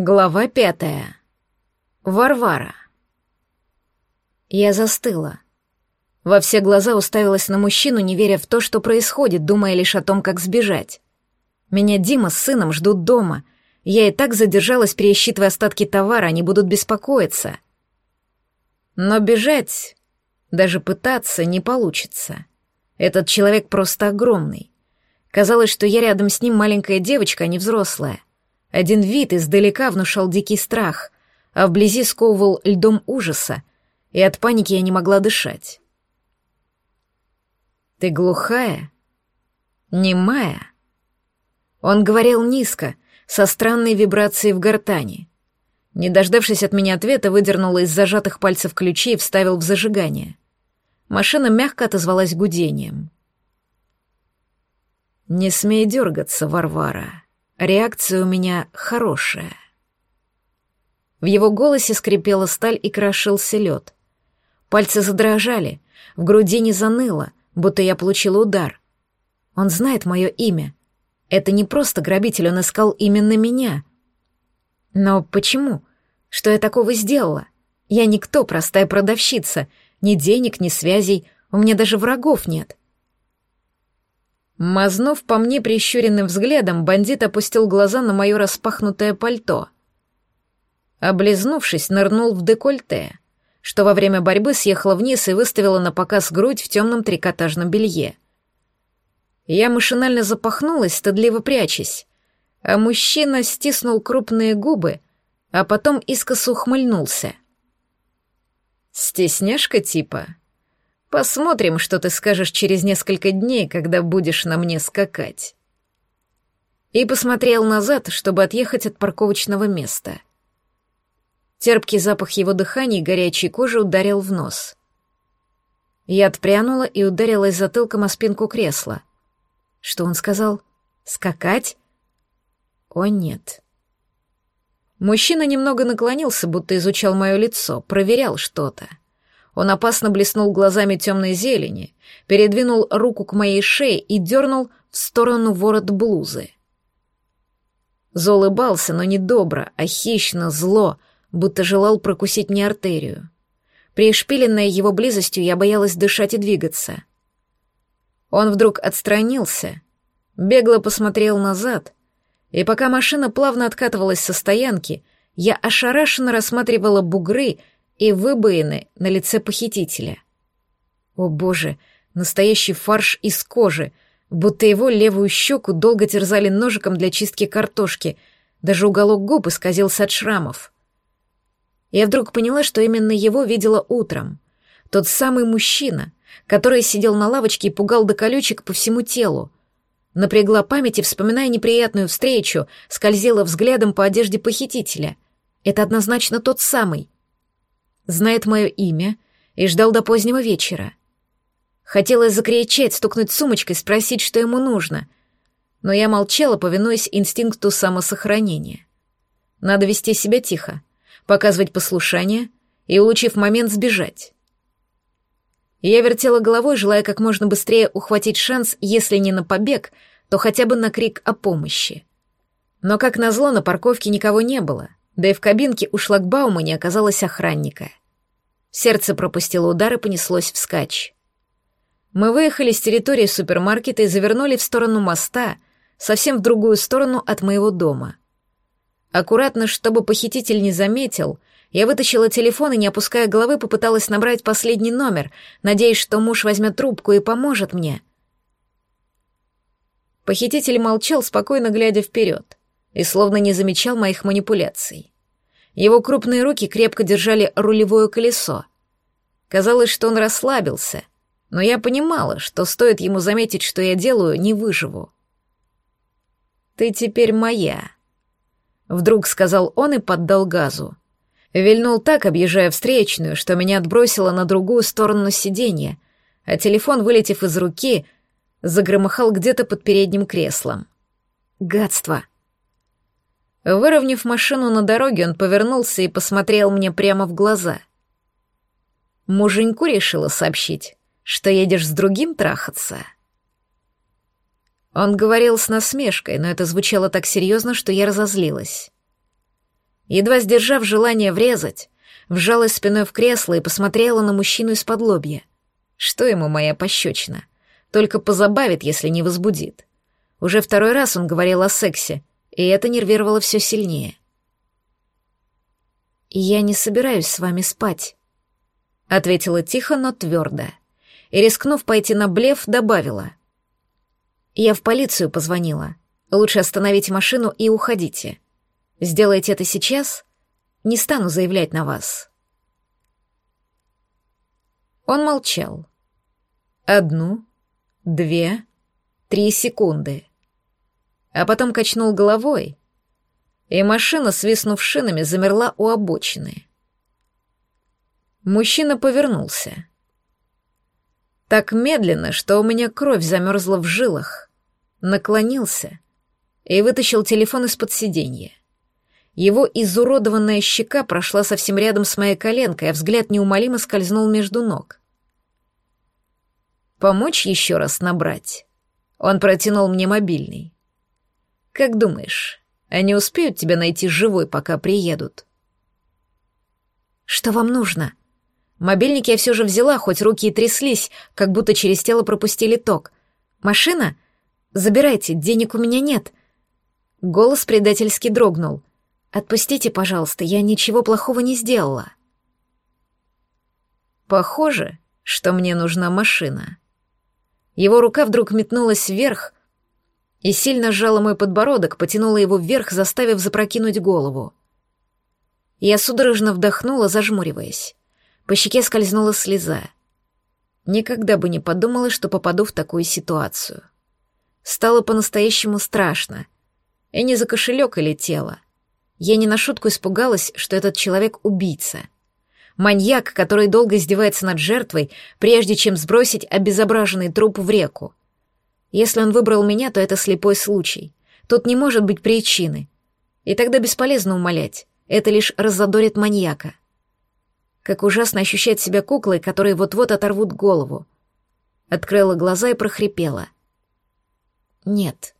Глава пятая. Варвара. Я застыла. Во все глаза уставилась на мужчину, не веря в то, что происходит, думая лишь о том, как сбежать. Меня Дима с сыном ждут дома. Я и так задержалась, пересчитывая остатки товара, они будут беспокоиться. Но бежать, даже пытаться, не получится. Этот человек просто огромный. Казалось, что я рядом с ним маленькая девочка, а не взрослая. Один вид издалека внушал дикий страх, а вблизи сковывал льдом ужаса, и от паники я не могла дышать. «Ты глухая? Немая?» Он говорил низко, со странной вибрацией в гортани. Не дождавшись от меня ответа, выдернула из зажатых пальцев ключи и вставил в зажигание. Машина мягко отозвалась гудением. «Не смей дергаться, Варвара», Реакция у меня хорошая. В его голосе скрипела сталь и крошился лед. Пальцы задрожали, в груди не заныло, будто я получила удар. Он знает мое имя. Это не просто грабитель, он искал именно меня. Но почему? Что я такого сделала? Я никто, простая продавщица. Ни денег, ни связей, у меня даже врагов нет. Мазнув по мне прищуренным взглядом, бандит опустил глаза на мое распахнутое пальто. Облизнувшись, нырнул в декольте, что во время борьбы съехала вниз и выставила на показ грудь в темном трикотажном белье. Я машинально запахнулась, стыдливо прячась, а мужчина стиснул крупные губы, а потом искоса ухмыльнулся. «Стесняшка типа?» Посмотрим, что ты скажешь через несколько дней, когда будешь на мне скакать. И посмотрел назад, чтобы отъехать от парковочного места. Терпкий запах его дыхания и горячей кожи ударил в нос. Я отпрянула и ударилась затылком о спинку кресла. Что он сказал? Скакать? О, нет. Мужчина немного наклонился, будто изучал мое лицо, проверял что-то. Он опасно блеснул глазами темной зелени, передвинул руку к моей шее и дернул в сторону ворот блузы. Зол улыбался, но не добро, а хищно, зло, будто желал прокусить мне артерию. Пришпиленная его близостью, я боялась дышать и двигаться. Он вдруг отстранился, бегло посмотрел назад, и пока машина плавно откатывалась со стоянки, я ошарашенно рассматривала бугры и выбоины на лице похитителя. О боже, настоящий фарш из кожи, будто его левую щеку долго терзали ножиком для чистки картошки, даже уголок губ исказился от шрамов. Я вдруг поняла, что именно его видела утром. Тот самый мужчина, который сидел на лавочке и пугал до колючек по всему телу. Напрягла память и, вспоминая неприятную встречу, скользила взглядом по одежде похитителя. Это однозначно тот самый — знает мое имя и ждал до позднего вечера. Хотелось закричать, стукнуть сумочкой, спросить, что ему нужно, но я молчала, повинуясь инстинкту самосохранения. Надо вести себя тихо, показывать послушание и, улучив момент, сбежать. Я вертела головой, желая как можно быстрее ухватить шанс, если не на побег, то хотя бы на крик о помощи. Но, как назло, на парковке никого не было, да и в кабинке у шлагбаума не оказалось охранника. Сердце пропустило удар и понеслось вскачь. Мы выехали с территории супермаркета и завернули в сторону моста, совсем в другую сторону от моего дома. Аккуратно, чтобы похититель не заметил, я вытащила телефон и, не опуская головы, попыталась набрать последний номер, надеясь, что муж возьмет трубку и поможет мне. Похититель молчал, спокойно глядя вперед, и словно не замечал моих манипуляций. Его крупные руки крепко держали рулевое колесо. Казалось, что он расслабился, но я понимала, что стоит ему заметить, что я делаю, не выживу. «Ты теперь моя», — вдруг сказал он и поддал газу. Вильнул так, объезжая встречную, что меня отбросило на другую сторону сиденья, а телефон, вылетев из руки, загромыхал где-то под передним креслом. Гадство. Выровняв машину на дороге, он повернулся и посмотрел мне прямо в глаза. Муженьку решила сообщить, что едешь с другим трахаться. Он говорил с насмешкой, но это звучало так серьезно, что я разозлилась. Едва сдержав желание врезать, вжалась спиной в кресло и посмотрела на мужчину из-под лобья. Что ему моя пощечина? Только позабавит, если не возбудит. Уже второй раз он говорил о сексе, и это нервировало все сильнее. «Я не собираюсь с вами спать», — ответила тихо, но твердо. И, рискнув пойти на блеф, добавила. «Я в полицию позвонила. Лучше остановите машину и уходите. Сделайте это сейчас, не стану заявлять на вас». Он молчал. Одну, две, три секунды. А потом качнул головой, и машина, свистнув шинами, замерла у обочины. Мужчина повернулся. Так медленно, что у меня кровь замерзла в жилах. Наклонился и вытащил телефон из-под сиденья. Его изуродованная щека прошла совсем рядом с моей коленкой, а взгляд неумолимо скользнул между ног. «Помочь еще раз набрать?» Он протянул мне мобильный. «Как думаешь, они успеют тебя найти живой, пока приедут?» «Что вам нужно?» Мобильник я все же взяла, хоть руки и тряслись, как будто через тело пропустили ток. «Машина? Забирайте, денег у меня нет». Голос предательски дрогнул. Отпустите, пожалуйста, я ничего плохого не сделала. Похоже, что мне нужна машина. Его рука вдруг метнулась вверх и сильно сжала мой подбородок, потянула его вверх, заставив запрокинуть голову. Я судорожно вдохнула, зажмуриваясь. По щеке скользнула слеза. Никогда бы не подумала, что попаду в такую ситуацию. Стало по-настоящему страшно. И не за кошелек или тело, я не на шутку испугалась, что этот человек — убийца. Маньяк, который долго издевается над жертвой, прежде чем сбросить обезображенный труп в реку. Если он выбрал меня, то это слепой случай. Тут не может быть причины. И тогда бесполезно умолять. Это лишь разодорит маньяка. Как ужасно ощущать себя куклой, которые вот-вот оторвут голову. Открыла глаза и прохрипела. «Нет».